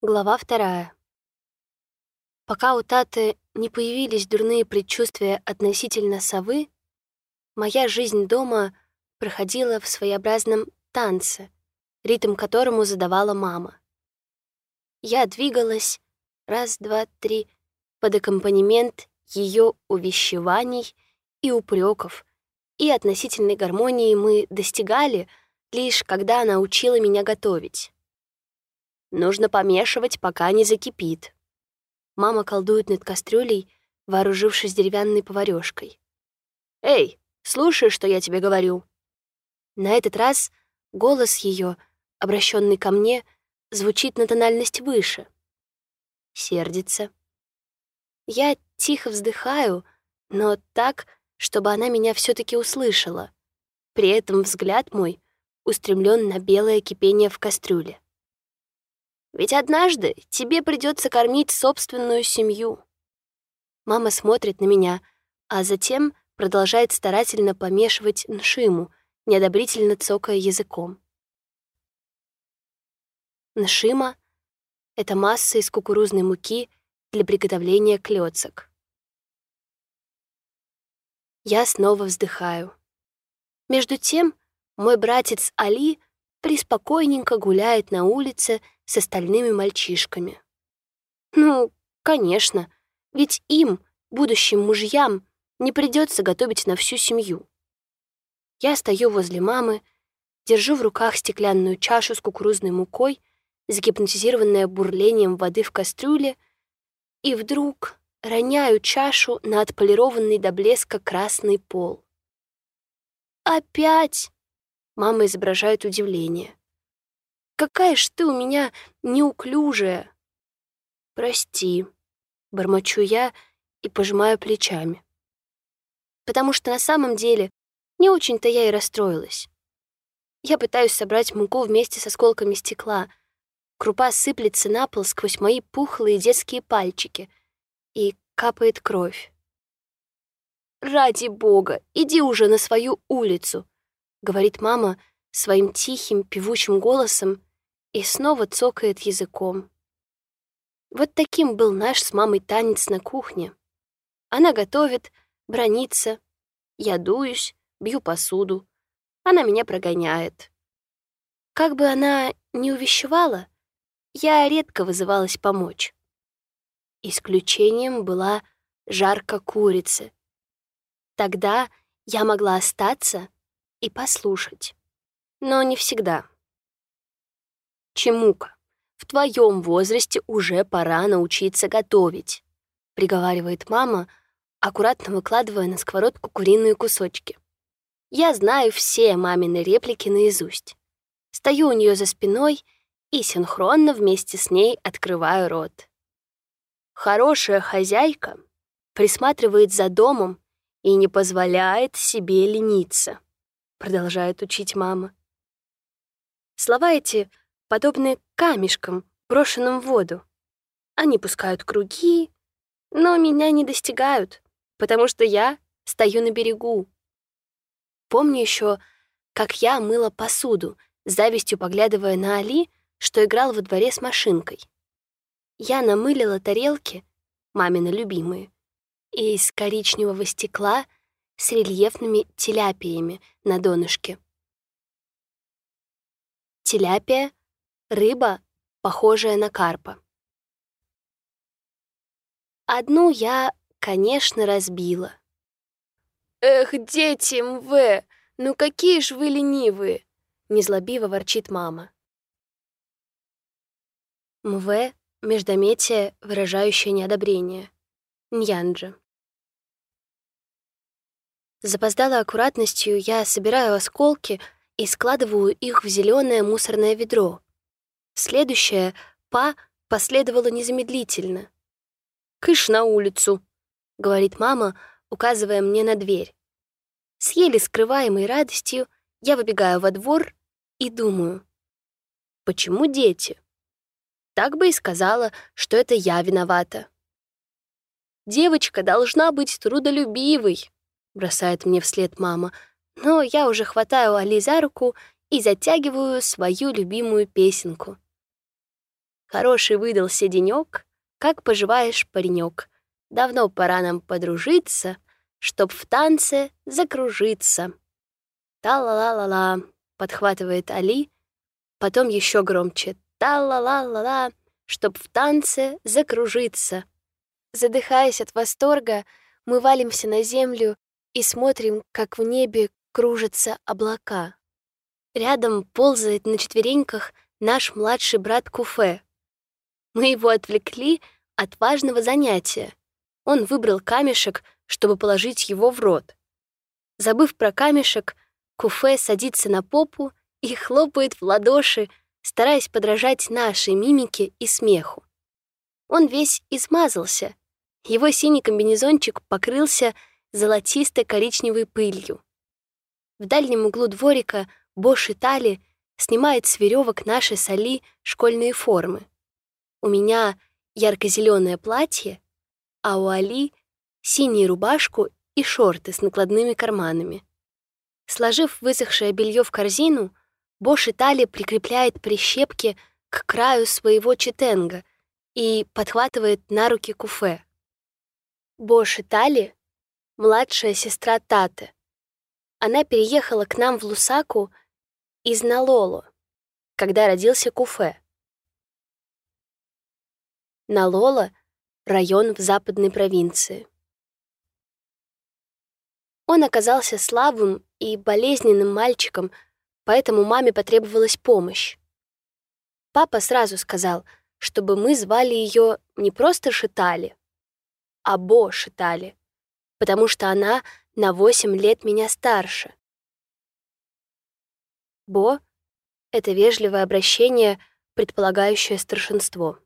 Глава вторая. Пока у Таты не появились дурные предчувствия относительно совы, моя жизнь дома проходила в своеобразном танце, ритм которому задавала мама. Я двигалась раз, два, три под аккомпанемент ее увещеваний и упреков, и относительной гармонии мы достигали лишь когда она учила меня готовить. Нужно помешивать, пока не закипит. Мама колдует над кастрюлей, вооружившись деревянной поварёшкой. «Эй, слушай, что я тебе говорю!» На этот раз голос ее, обращенный ко мне, звучит на тональность выше. Сердится. Я тихо вздыхаю, но так, чтобы она меня все таки услышала. При этом взгляд мой устремлен на белое кипение в кастрюле. Ведь однажды тебе придется кормить собственную семью. Мама смотрит на меня, а затем продолжает старательно помешивать ншиму, неодобрительно цокая языком. Ншима — это масса из кукурузной муки для приготовления клёцок. Я снова вздыхаю. Между тем, мой братец Али приспокойненько гуляет на улице с остальными мальчишками. Ну, конечно, ведь им, будущим мужьям, не придется готовить на всю семью. Я стою возле мамы, держу в руках стеклянную чашу с кукурузной мукой, загипнотизированная бурлением воды в кастрюле, и вдруг роняю чашу на отполированный до блеска красный пол. «Опять!» — мама изображает удивление. Какая ж ты у меня неуклюжая!» «Прости», — бормочу я и пожимаю плечами. Потому что на самом деле не очень-то я и расстроилась. Я пытаюсь собрать муку вместе с осколками стекла. Крупа сыплется на пол сквозь мои пухлые детские пальчики, и капает кровь. «Ради бога, иди уже на свою улицу», — говорит мама своим тихим, певучим голосом, и снова цокает языком. Вот таким был наш с мамой танец на кухне. Она готовит, бронится, я дуюсь, бью посуду. Она меня прогоняет. Как бы она ни увещевала, я редко вызывалась помочь. Исключением была жарка курицы. Тогда я могла остаться и послушать. Но не всегда. Чемука, в твоем возрасте уже пора научиться готовить», — приговаривает мама, аккуратно выкладывая на сковородку куриные кусочки. Я знаю все мамины реплики наизусть. Стою у нее за спиной и синхронно вместе с ней открываю рот. Хорошая хозяйка присматривает за домом и не позволяет себе лениться, продолжает учить мама. Слова эти подобны камешкам, брошенным в воду. Они пускают круги, но меня не достигают, потому что я стою на берегу. Помню еще, как я мыла посуду, завистью поглядывая на Али, что играл во дворе с машинкой. Я намылила тарелки, мамины любимые, из коричневого стекла с рельефными теляпиями на донышке. Теляпия Рыба, похожая на карпа. Одну я, конечно, разбила. «Эх, дети МВ, ну какие ж вы ленивые!» — незлобиво ворчит мама. МВ — междометие, выражающее неодобрение. Ньянджа. С запоздалой аккуратностью я собираю осколки и складываю их в зеленое мусорное ведро, Следующее «па» последовало незамедлительно. «Кыш на улицу», — говорит мама, указывая мне на дверь. С еле скрываемой радостью я выбегаю во двор и думаю, почему дети? Так бы и сказала, что это я виновата. «Девочка должна быть трудолюбивой», — бросает мне вслед мама, но я уже хватаю Али за руку и затягиваю свою любимую песенку. Хороший выдался денёк, как поживаешь, паренек? Давно пора нам подружиться, чтоб в танце закружиться. Та-ла-ла-ла-ла, подхватывает Али, потом еще громче. Та-ла-ла-ла-ла, чтоб в танце закружиться. Задыхаясь от восторга, мы валимся на землю и смотрим, как в небе кружатся облака. Рядом ползает на четвереньках наш младший брат Куфе. Мы его отвлекли от важного занятия. Он выбрал камешек, чтобы положить его в рот. Забыв про камешек, Куфе садится на попу и хлопает в ладоши, стараясь подражать нашей мимике и смеху. Он весь измазался. Его синий комбинезончик покрылся золотистой коричневой пылью. В дальнем углу дворика Бош и Тали снимает с веревок наши соли школьные формы. У меня ярко-зеленое платье, а у Али синюю рубашку и шорты с накладными карманами. Сложив высохшее белье в корзину, Бош и Тали прикрепляет прищепки к краю своего читенга и подхватывает на руки куфе. Бош и Тали — младшая сестра Таты. Она переехала к нам в Лусаку из Налоло, когда родился Куфе. Налола — район в западной провинции. Он оказался слабым и болезненным мальчиком, поэтому маме потребовалась помощь. Папа сразу сказал, чтобы мы звали ее не просто Шитали, а Бо Шитали, потому что она на 8 лет меня старше. Бо — это вежливое обращение, предполагающее старшинство.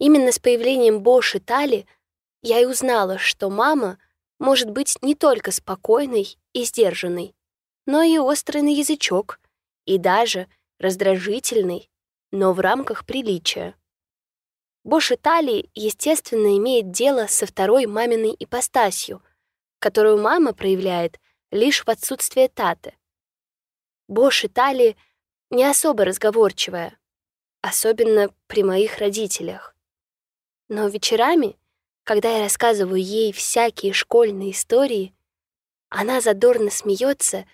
Именно с появлением Бо Шитали — я и узнала, что мама может быть не только спокойной и сдержанной, но и острый на язычок, и даже раздражительный, но в рамках приличия. Бош Италии, естественно, имеет дело со второй маминой ипостасью, которую мама проявляет лишь в отсутствие Таты. Бош Италии не особо разговорчивая, особенно при моих родителях. Но вечерами когда я рассказываю ей всякие школьные истории, она задорно смеется,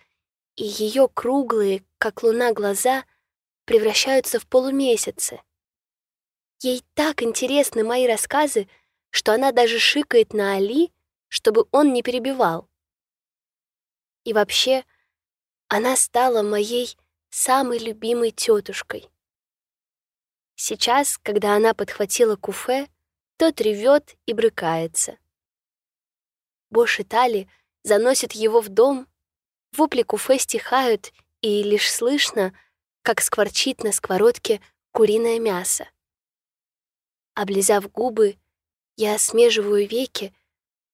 и ее круглые, как луна, глаза превращаются в полумесяцы. Ей так интересны мои рассказы, что она даже шикает на Али, чтобы он не перебивал. И вообще, она стала моей самой любимой тетушкой. Сейчас, когда она подхватила куфе, тот ревет и брыкается. Бош и Тали заносят его в дом, вопли куфе стихают, и лишь слышно, как скворчит на сковородке куриное мясо. Облизав губы, я смеживаю веки,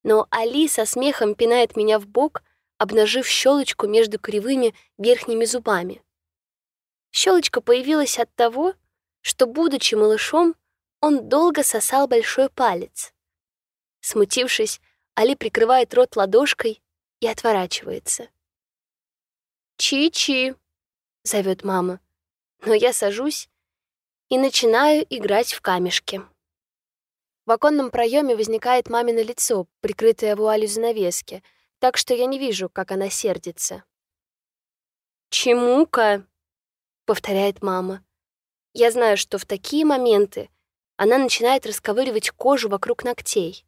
но Али со смехом пинает меня в бок, обнажив щелочку между кривыми верхними зубами. Щелочка появилась от того, что, будучи малышом, он долго сосал большой палец. Смутившись, Али прикрывает рот ладошкой и отворачивается. «Чи-чи!» — зовет мама. Но я сажусь и начинаю играть в камешки. В оконном проеме возникает мамино лицо, прикрытое вуалью занавески, так что я не вижу, как она сердится. «Чему-ка?» — повторяет мама. Я знаю, что в такие моменты она начинает расковыривать кожу вокруг ногтей.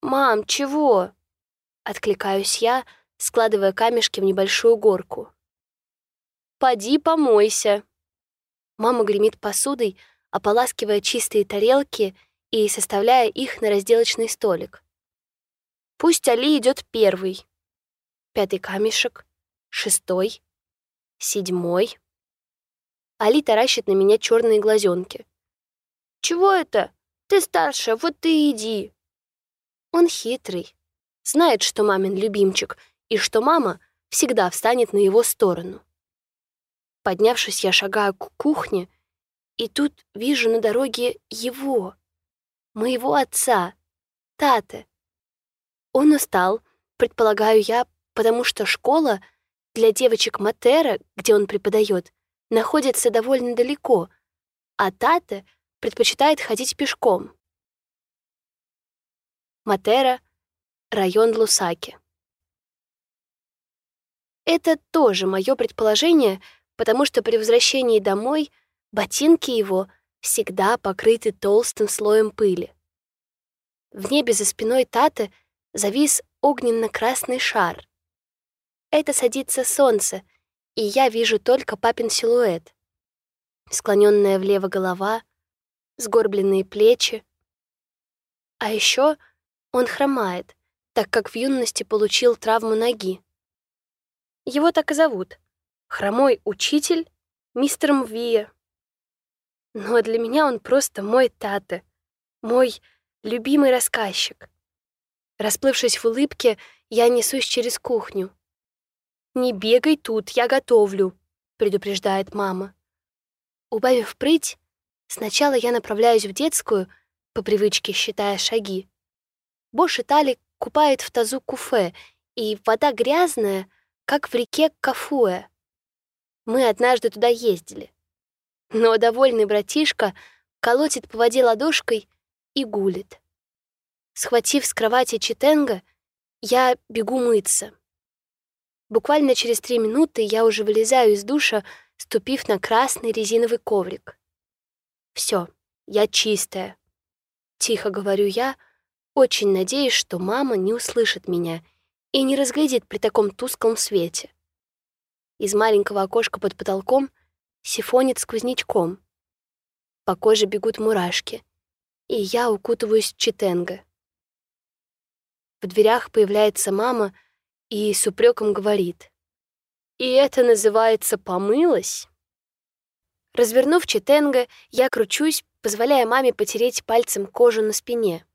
«Мам, чего?» — откликаюсь я, складывая камешки в небольшую горку. «Поди помойся». Мама гремит посудой, ополаскивая чистые тарелки и составляя их на разделочный столик. Пусть Али идет первый. Пятый камешек, шестой, седьмой. Али таращит на меня черные глазенки. «Чего это? Ты старше, вот ты иди». Он хитрый, знает, что мамин любимчик, и что мама всегда встанет на его сторону. Поднявшись, я шагаю к кухне, и тут вижу на дороге его, моего отца, Таты. Он устал, предполагаю я, потому что школа для девочек Матера, где он преподает, находится довольно далеко, а Тате предпочитает ходить пешком. Матера, район Лусаки. Это тоже мое предположение, потому что при возвращении домой ботинки его всегда покрыты толстым слоем пыли. В небе за спиной Таты завис огненно-красный шар. Это садится солнце, и я вижу только папин силуэт. Склоненная влево голова, сгорбленные плечи. А еще он хромает, так как в юности получил травму ноги. Его так и зовут. Хромой учитель, мистер Мвия. Но для меня он просто мой тата, мой любимый рассказчик. Расплывшись в улыбке, я несусь через кухню. «Не бегай тут, я готовлю», — предупреждает мама. Убавив прыть, сначала я направляюсь в детскую, по привычке считая шаги. Бош и Тали купает в тазу куфе, и вода грязная, как в реке Кафуэ. Мы однажды туда ездили. Но довольный братишка колотит по воде ладошкой и гулит. Схватив с кровати читенга, я бегу мыться. Буквально через три минуты я уже вылезаю из душа, ступив на красный резиновый коврик. Все, я чистая. Тихо говорю я, очень надеюсь, что мама не услышит меня — и не разглядит при таком тусклом свете. Из маленького окошка под потолком сифонит сквознячком. По коже бегут мурашки, и я укутываюсь в читенго. В дверях появляется мама и с упреком говорит. «И это называется помылась?» Развернув читенго, я кручусь, позволяя маме потереть пальцем кожу на спине.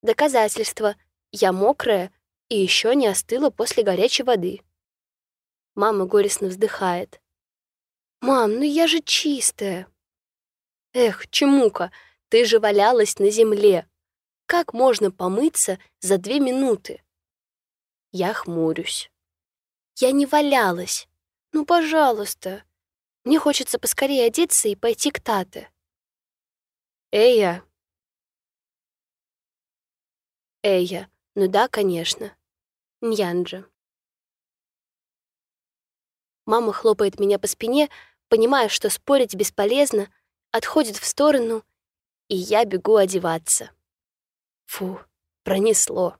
Доказательство. Я мокрая, и еще не остыла после горячей воды. Мама горестно вздыхает. «Мам, ну я же чистая!» «Эх, Чемука, ты же валялась на земле! Как можно помыться за две минуты?» Я хмурюсь. «Я не валялась. Ну, пожалуйста. Мне хочется поскорее одеться и пойти к Тате». «Эя!» «Эя, ну да, конечно. Ньянджи. Мама хлопает меня по спине, понимая, что спорить бесполезно, отходит в сторону, и я бегу одеваться. Фу, пронесло.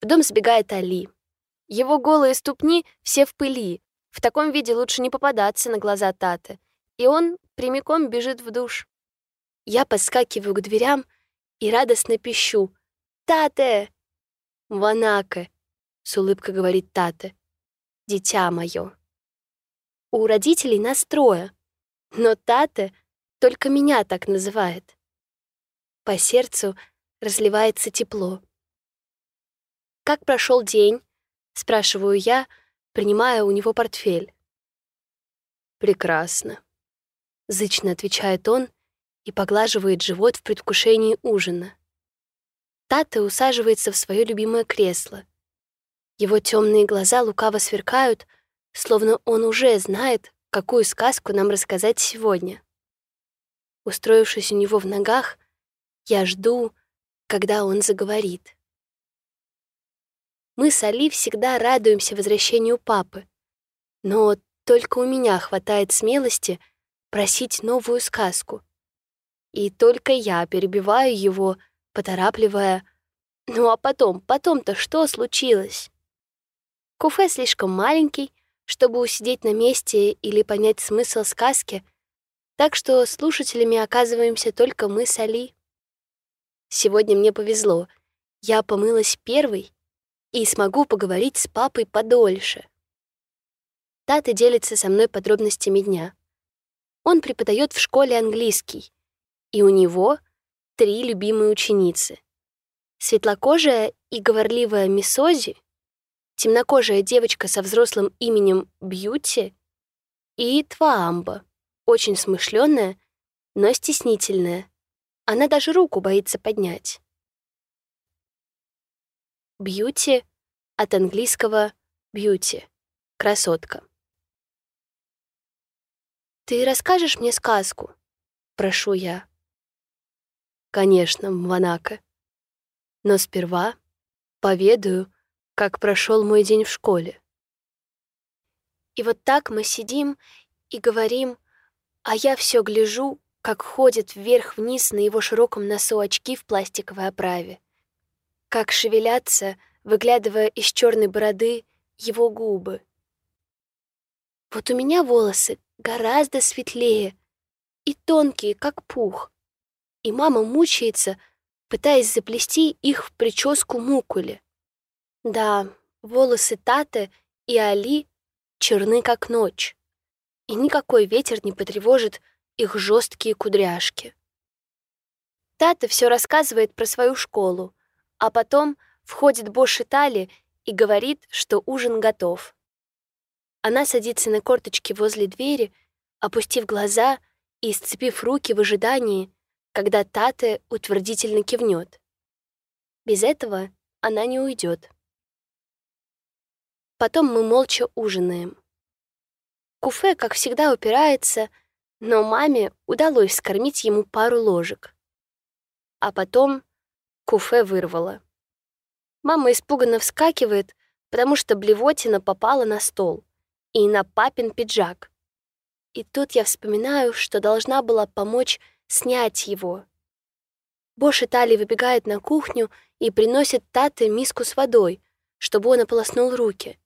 В дом сбегает Али. Его голые ступни все в пыли. В таком виде лучше не попадаться на глаза Таты. И он прямиком бежит в душ. Я подскакиваю к дверям и радостно пищу. «Тате!» «Ванаке!» — с улыбкой говорит Тата. «Дитя мое». У родителей нас трое, но Тата только меня так называет. По сердцу разливается тепло. «Как прошел день?» — спрашиваю я, принимая у него портфель. «Прекрасно», — зычно отвечает он и поглаживает живот в предвкушении ужина. Тата усаживается в свое любимое кресло. Его темные глаза лукаво сверкают, словно он уже знает, какую сказку нам рассказать сегодня. Устроившись у него в ногах, я жду, когда он заговорит. Мы с Али всегда радуемся возвращению папы, но только у меня хватает смелости просить новую сказку. И только я перебиваю его, поторапливая «Ну а потом, потом-то что случилось?» Куфе слишком маленький, чтобы усидеть на месте или понять смысл сказки, так что слушателями оказываемся только мы с Али. Сегодня мне повезло. Я помылась первой и смогу поговорить с папой подольше. Тата делится со мной подробностями дня. Он преподает в школе английский, и у него три любимые ученицы. Светлокожая и говорливая Мисози темнокожая девочка со взрослым именем Бьюти и Тваамба, очень смышленая, но стеснительная. Она даже руку боится поднять. Бьюти от английского «бьюти» — красотка. «Ты расскажешь мне сказку?» — прошу я. «Конечно, Мванака. Но сперва поведаю, как прошел мой день в школе». И вот так мы сидим и говорим, а я все гляжу, как ходят вверх-вниз на его широком носу очки в пластиковой оправе, как шевелятся, выглядывая из черной бороды, его губы. Вот у меня волосы гораздо светлее и тонкие, как пух, и мама мучается, пытаясь заплести их в прическу мукули. Да, волосы Таты и Али черны, как ночь, и никакой ветер не потревожит их жесткие кудряшки. Тата все рассказывает про свою школу, а потом входит Бош Итали и говорит, что ужин готов. Она садится на корточки возле двери, опустив глаза и сцепив руки в ожидании, когда Тата утвердительно кивнет. Без этого она не уйдет. Потом мы молча ужинаем. Куфе, как всегда, упирается, но маме удалось скормить ему пару ложек. А потом Куфе вырвало. Мама испуганно вскакивает, потому что блевотина попала на стол и на папин пиджак. И тут я вспоминаю, что должна была помочь снять его. Бош Италий выбегает на кухню и приносит Тате миску с водой, чтобы он ополоснул руки.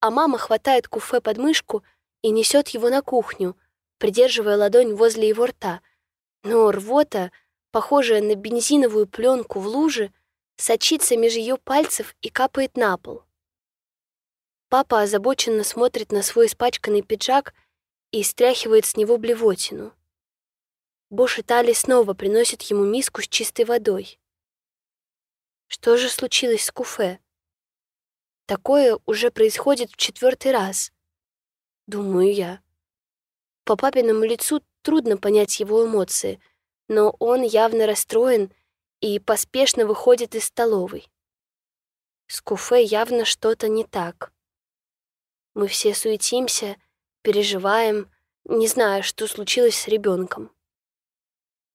А мама хватает куфе под мышку и несет его на кухню, придерживая ладонь возле его рта. Но рвота, похожая на бензиновую пленку в луже, сочится меж ее пальцев и капает на пол. Папа озабоченно смотрит на свой испачканный пиджак и стряхивает с него блевотину. Бош Итали снова приносит ему миску с чистой водой. Что же случилось с Куфе? Такое уже происходит в четвертый раз думаю я. По папиному лицу трудно понять его эмоции, но он явно расстроен и поспешно выходит из столовой. С Куфе явно что-то не так. Мы все суетимся, переживаем, не зная, что случилось с ребенком.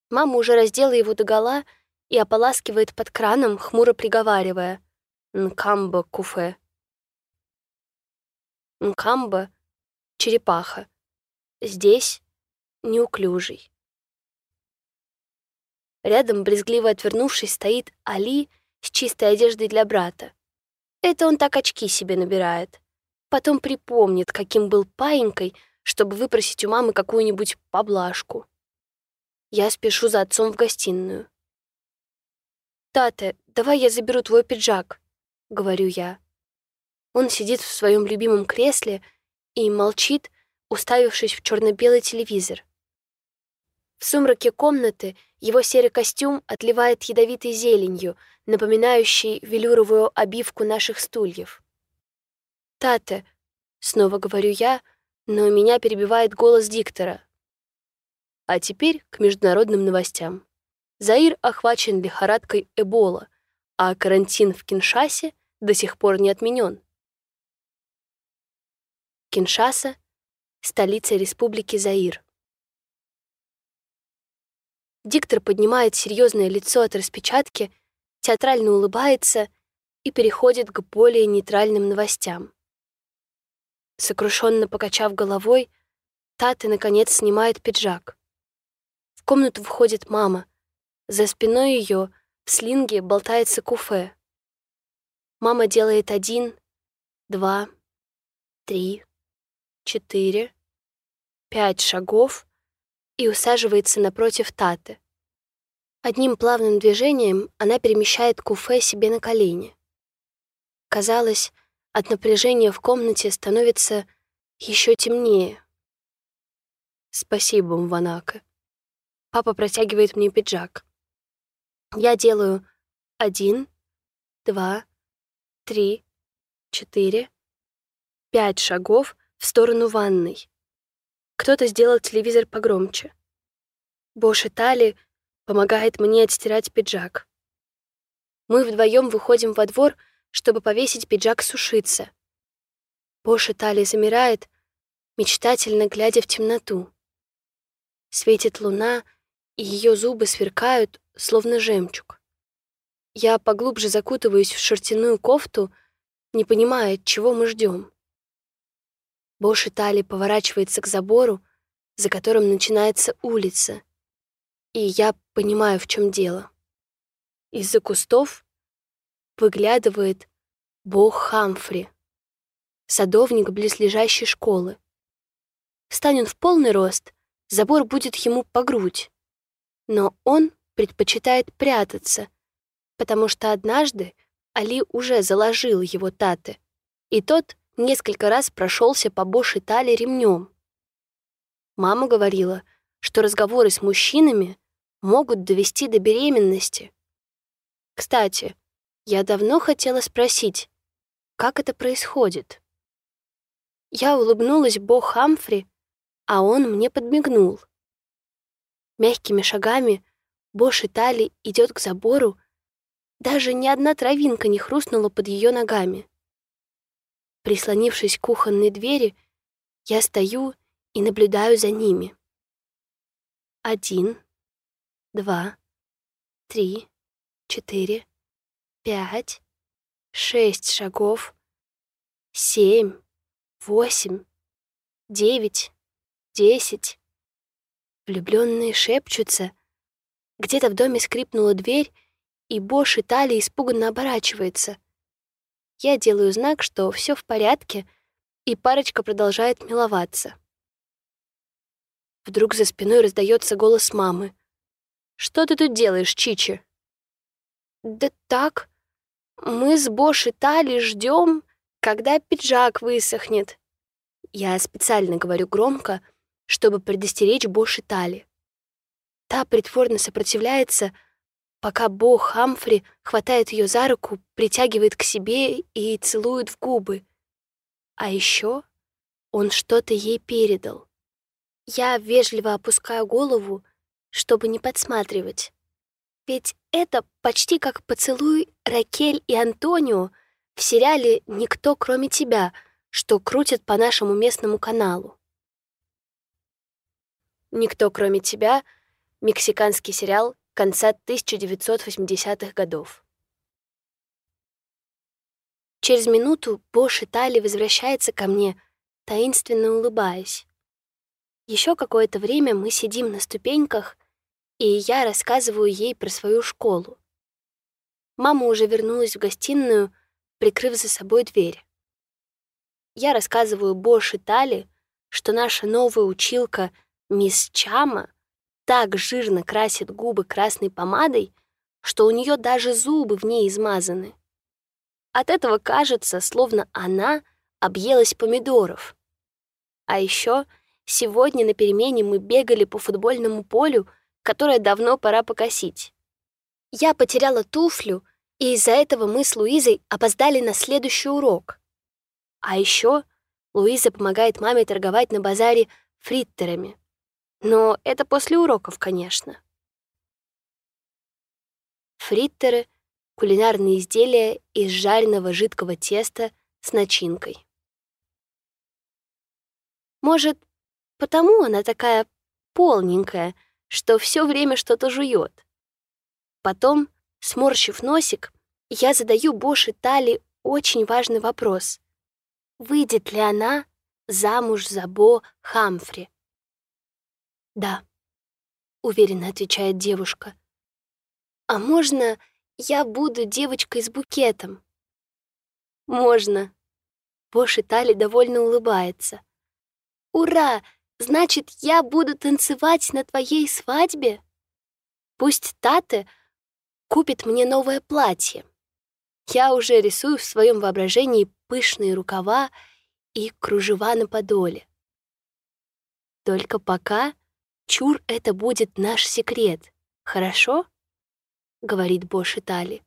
Мама уже раздела его догола и ополаскивает под краном, хмуро приговаривая «Нкамба, Куфе». Нкамба черепаха. Здесь неуклюжий. Рядом, брезгливо отвернувшись, стоит Али с чистой одеждой для брата. Это он так очки себе набирает. Потом припомнит, каким был паинькой, чтобы выпросить у мамы какую-нибудь поблажку. Я спешу за отцом в гостиную. «Тате, давай я заберу твой пиджак», — говорю я. Он сидит в своем любимом кресле — и молчит, уставившись в черно-белый телевизор. В сумраке комнаты его серый костюм отливает ядовитой зеленью, напоминающей велюровую обивку наших стульев. «Тате», — снова говорю я, но меня перебивает голос диктора. А теперь к международным новостям. Заир охвачен лихорадкой Эбола, а карантин в Киншасе до сих пор не отменен. Киншаса, столица Республики Заир. Диктор поднимает серьезное лицо от распечатки, театрально улыбается и переходит к более нейтральным новостям. Сокрушенно покачав головой, Таты, наконец, снимает пиджак. В комнату входит мама. За спиной ее в слинге болтается куфе. Мама делает один, два, три, четыре, пять шагов и усаживается напротив Таты. Одним плавным движением она перемещает куфе себе на колени. Казалось, от напряжения в комнате становится еще темнее. «Спасибо, Мванака». Папа протягивает мне пиджак. Я делаю один, два, три, четыре, пять шагов в сторону ванной. Кто-то сделал телевизор погромче. Бош и Тали помогает мне отстирать пиджак. Мы вдвоем выходим во двор, чтобы повесить пиджак сушиться. Бош и Тали замирает, мечтательно глядя в темноту. Светит луна, и ее зубы сверкают, словно жемчуг. Я поглубже закутываюсь в шерстяную кофту, не понимая, чего мы ждем. Бош Тали поворачивается к забору, за которым начинается улица, и я понимаю, в чем дело. Из-за кустов выглядывает бог Хамфри, садовник близлежащей школы. Встань он в полный рост, забор будет ему по грудь. Но он предпочитает прятаться, потому что однажды Али уже заложил его таты, и тот несколько раз прошелся по Боши Тали ремнем. Мама говорила, что разговоры с мужчинами могут довести до беременности. Кстати, я давно хотела спросить, как это происходит. Я улыбнулась Бо Хамфри, а он мне подмигнул. Мягкими шагами Бо Шитали идет к забору, даже ни одна травинка не хрустнула под ее ногами. Прислонившись к кухонной двери, я стою и наблюдаю за ними. Один, два, три, четыре, пять, шесть шагов, семь, восемь, девять, десять. Влюбленные шепчутся. Где-то в доме скрипнула дверь, и Бош Италии испуганно оборачивается. Я делаю знак, что все в порядке, и парочка продолжает миловаться. Вдруг за спиной раздается голос мамы. «Что ты тут делаешь, Чичи?» «Да так. Мы с Бош Италией ждем, когда пиджак высохнет». Я специально говорю громко, чтобы предостеречь Бош Итали. Та притворно сопротивляется, пока Бо Хамфри хватает ее за руку, притягивает к себе и целует в губы. А еще он что-то ей передал. Я вежливо опускаю голову, чтобы не подсматривать. Ведь это почти как поцелуй Ракель и Антонио в сериале «Никто, кроме тебя», что крутят по нашему местному каналу. «Никто, кроме тебя» — мексиканский сериал конца 1980-х годов. Через минуту Бош Итали возвращается ко мне, таинственно улыбаясь. Еще какое-то время мы сидим на ступеньках, и я рассказываю ей про свою школу. Мама уже вернулась в гостиную, прикрыв за собой дверь. Я рассказываю Бош и Тали, что наша новая училка мисс Чама так жирно красит губы красной помадой, что у нее даже зубы в ней измазаны. От этого кажется, словно она объелась помидоров. А еще сегодня на перемене мы бегали по футбольному полю, которое давно пора покосить. Я потеряла туфлю, и из-за этого мы с Луизой опоздали на следующий урок. А еще Луиза помогает маме торговать на базаре фриттерами. Но это после уроков, конечно. Фриттеры — кулинарные изделия из жареного жидкого теста с начинкой. Может, потому она такая полненькая — что все время что-то жует. Потом, сморщив носик, я задаю Боше Тали очень важный вопрос. Выйдет ли она замуж за Бо Хамфри? «Да», — уверенно отвечает девушка. «А можно я буду девочкой с букетом?» «Можно». Бош Тали довольно улыбается. «Ура! Значит, я буду танцевать на твоей свадьбе? Пусть Тате купит мне новое платье. Я уже рисую в своем воображении пышные рукава и кружева на подоле. Только пока, чур, это будет наш секрет, хорошо? Говорит Бош Итали.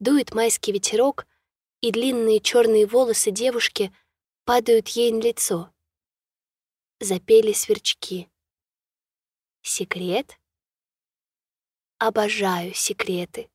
Дует майский ветерок, и длинные черные волосы девушки падают ей на лицо запели сверчки. Секрет? Обожаю секреты.